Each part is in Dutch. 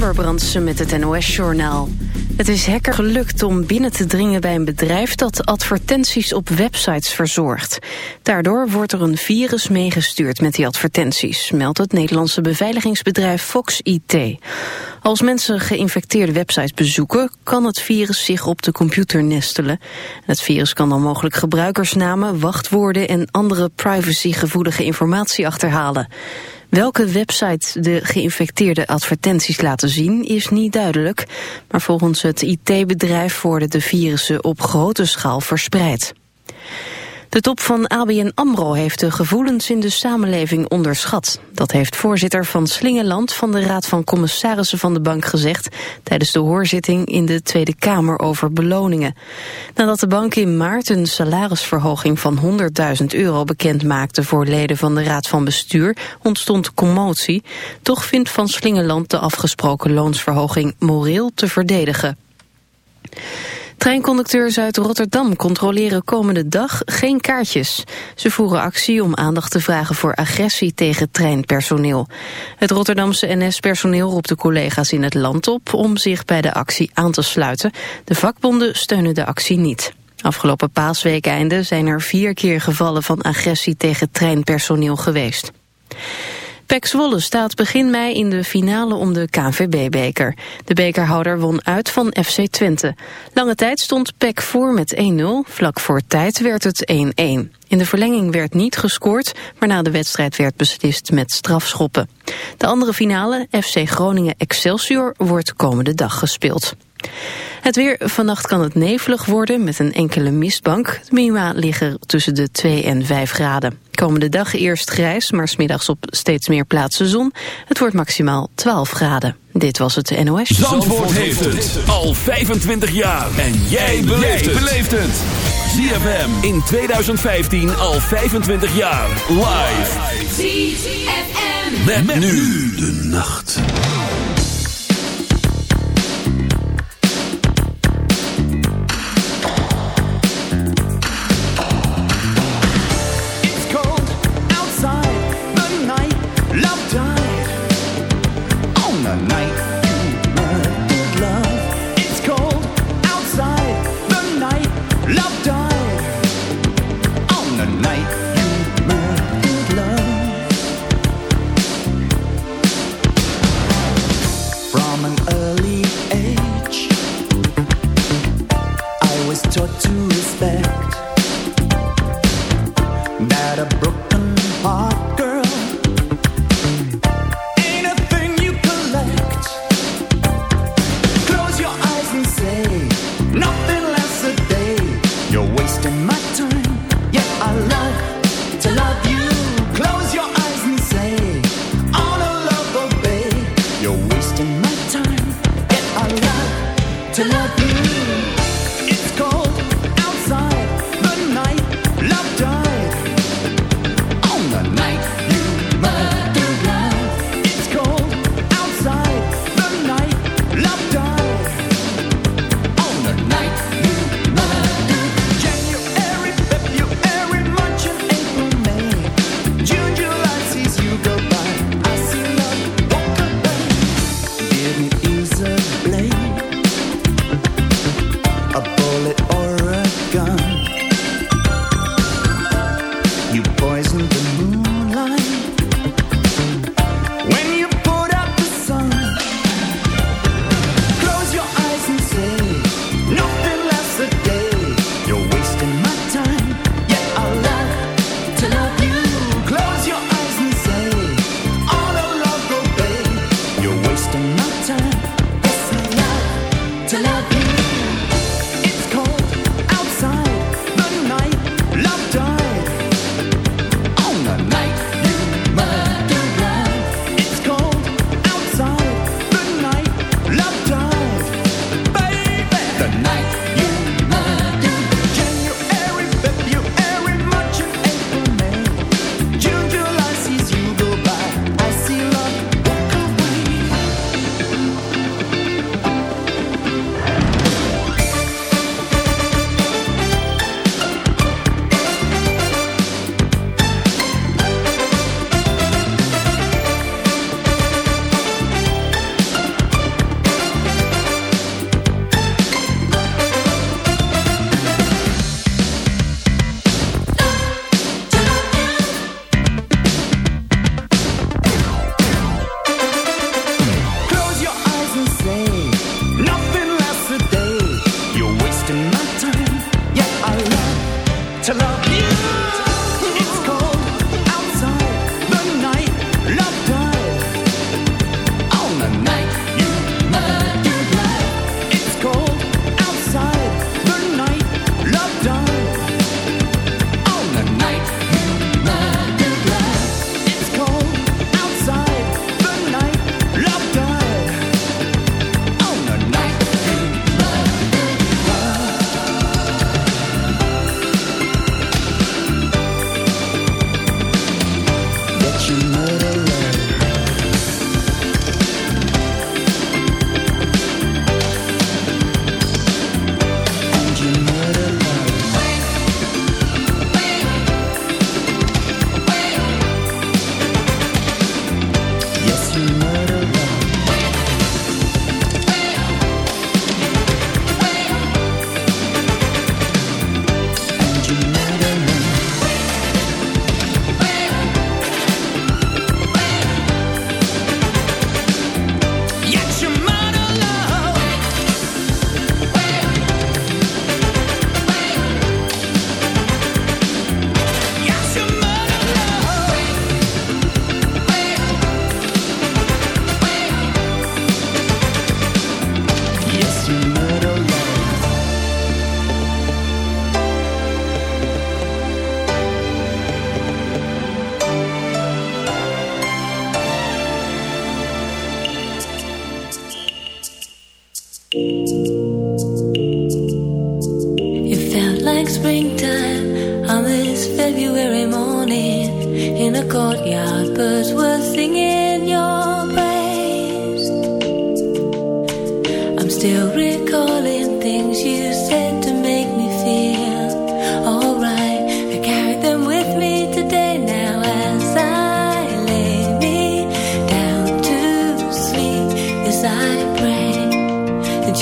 Amber Brandsen met het NOS-journaal. Het is hacker gelukt om binnen te dringen bij een bedrijf dat advertenties op websites verzorgt. Daardoor wordt er een virus meegestuurd met die advertenties, meldt het Nederlandse beveiligingsbedrijf Fox IT. Als mensen geïnfecteerde websites bezoeken, kan het virus zich op de computer nestelen. Het virus kan dan mogelijk gebruikersnamen, wachtwoorden en andere privacygevoelige informatie achterhalen. Welke website de geïnfecteerde advertenties laten zien is niet duidelijk. Maar volgens het IT-bedrijf worden de virussen op grote schaal verspreid. De top van ABN AMRO heeft de gevoelens in de samenleving onderschat. Dat heeft voorzitter van Slingeland van de Raad van Commissarissen van de bank gezegd... tijdens de hoorzitting in de Tweede Kamer over beloningen. Nadat de bank in maart een salarisverhoging van 100.000 euro bekend maakte... voor leden van de Raad van Bestuur, ontstond commotie. Toch vindt van Slingeland de afgesproken loonsverhoging moreel te verdedigen. Treinconducteurs uit Rotterdam controleren komende dag geen kaartjes. Ze voeren actie om aandacht te vragen voor agressie tegen treinpersoneel. Het Rotterdamse NS-personeel roept de collega's in het land op om zich bij de actie aan te sluiten. De vakbonden steunen de actie niet. Afgelopen paasweekeinde zijn er vier keer gevallen van agressie tegen treinpersoneel geweest. PEC Zwolle staat begin mei in de finale om de KNVB-beker. De bekerhouder won uit van FC Twente. Lange tijd stond PEC voor met 1-0, vlak voor tijd werd het 1-1. In de verlenging werd niet gescoord, maar na de wedstrijd werd beslist met strafschoppen. De andere finale, FC Groningen-Excelsior, wordt komende dag gespeeld. Het weer, vannacht kan het nevelig worden met een enkele mistbank. De minima liggen tussen de 2 en 5 graden. Komende dag eerst grijs, maar smiddags op steeds meer plaatsen zon. Het wordt maximaal 12 graden. Dit was het NOS. Zandvoort, Zandvoort heeft het al 25 jaar. En jij beleeft het. ZFM in 2015 al 25 jaar. Live. ZFM. met nu de nacht.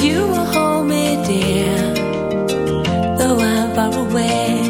you will hold me dear, though I'm far away.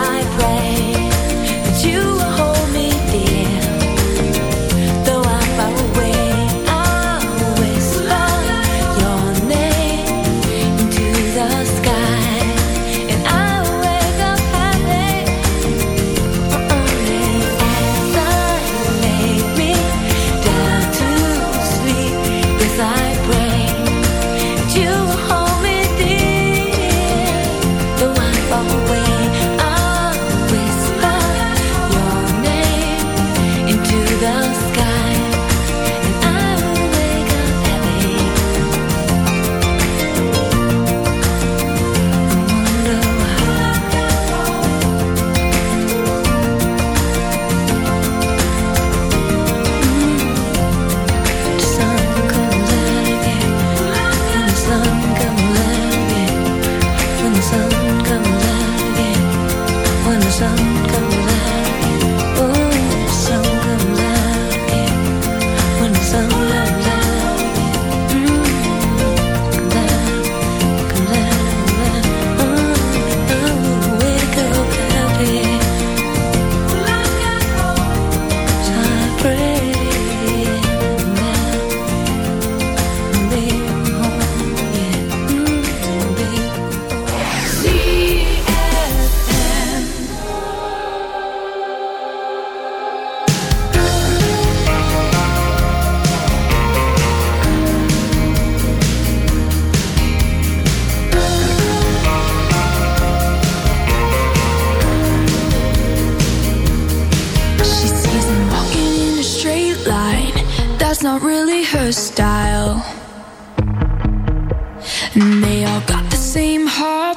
I.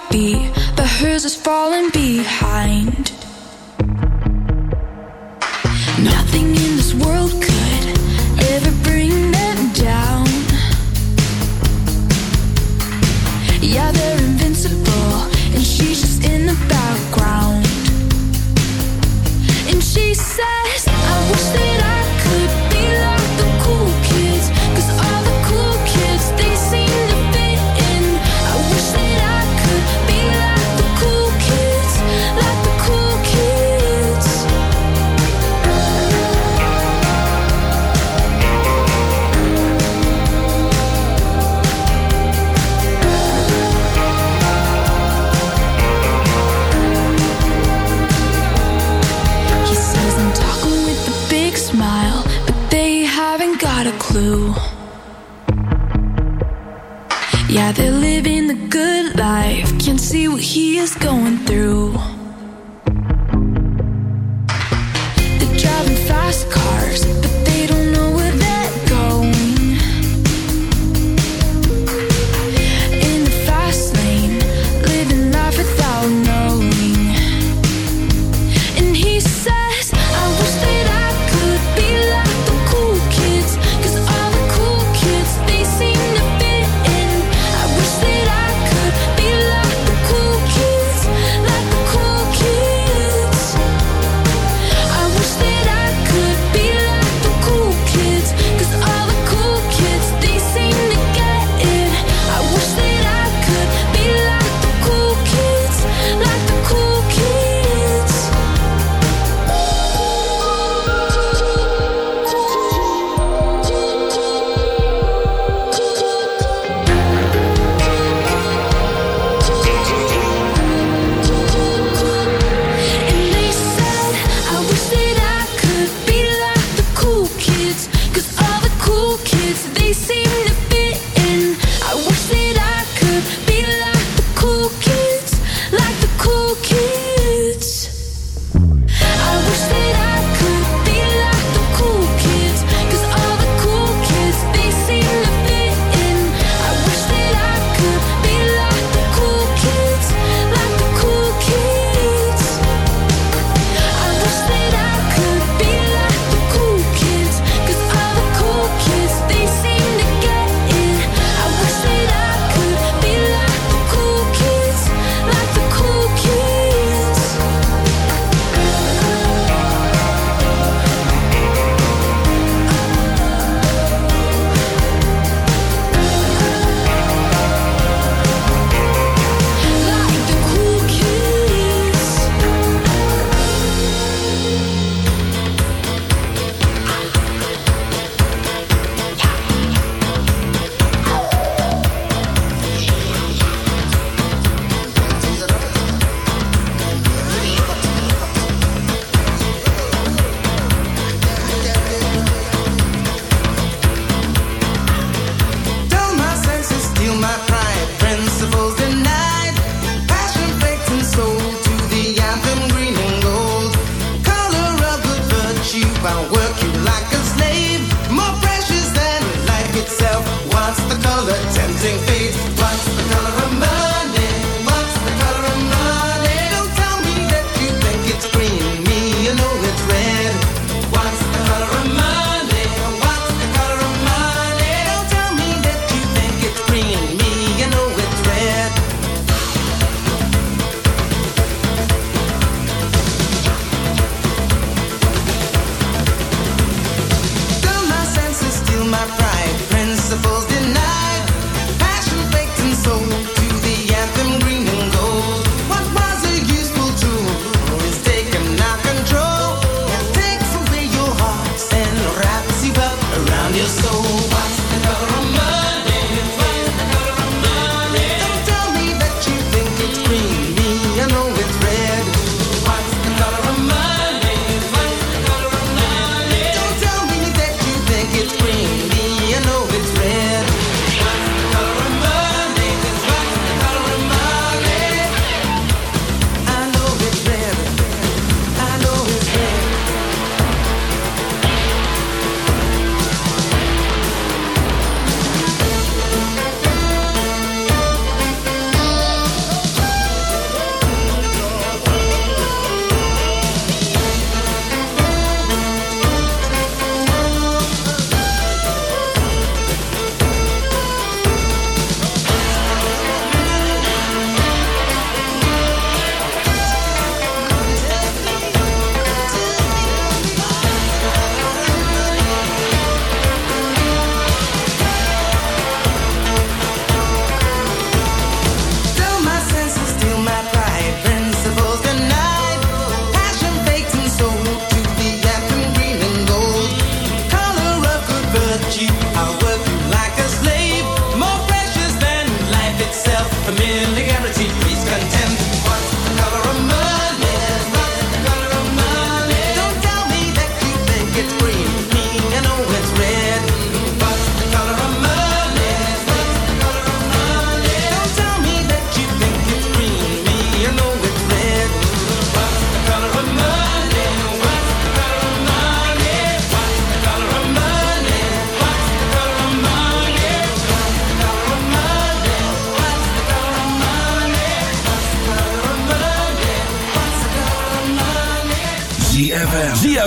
heartbeat, but hers is falling behind.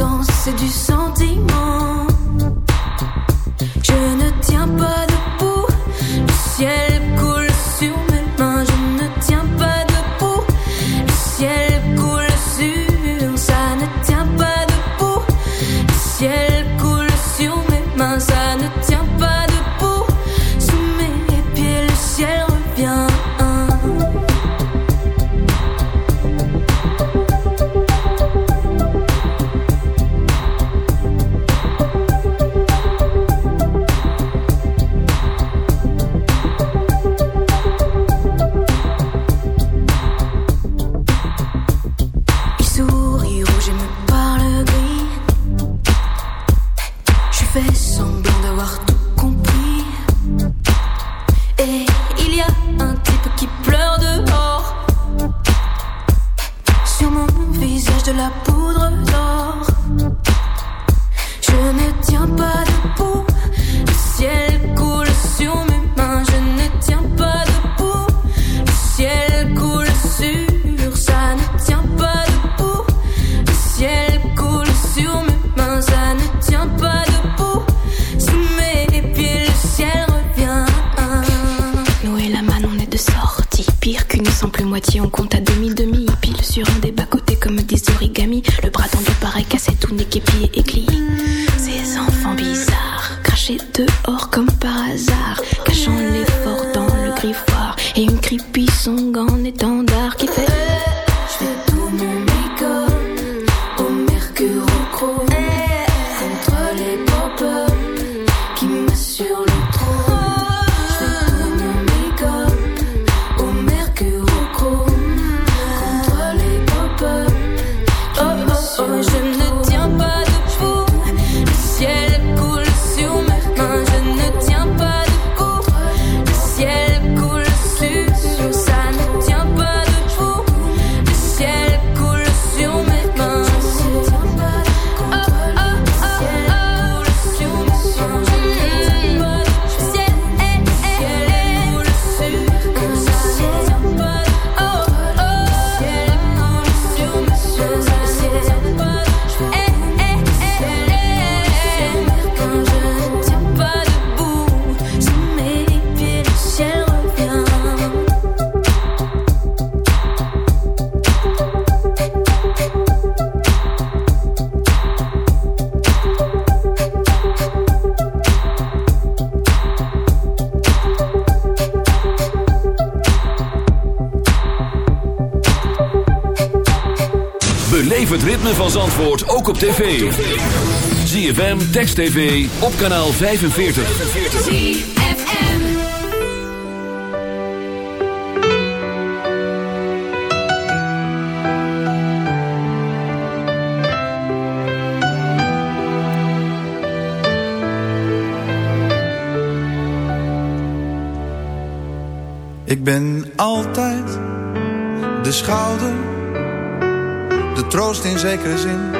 sens, c'est du sentiment. on le trouve. Tv. ZFM, Text TV, op kanaal 45. Ik ben altijd de schouder, de troost in zekere zin.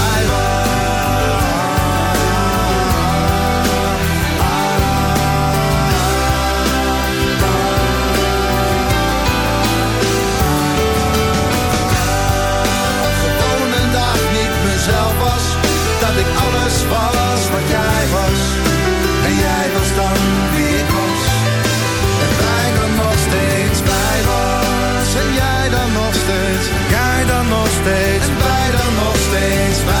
dan. En wij dan nog steeds bij. En jij dan nog steeds, jij dan nog steeds, en wij dan nog steeds bij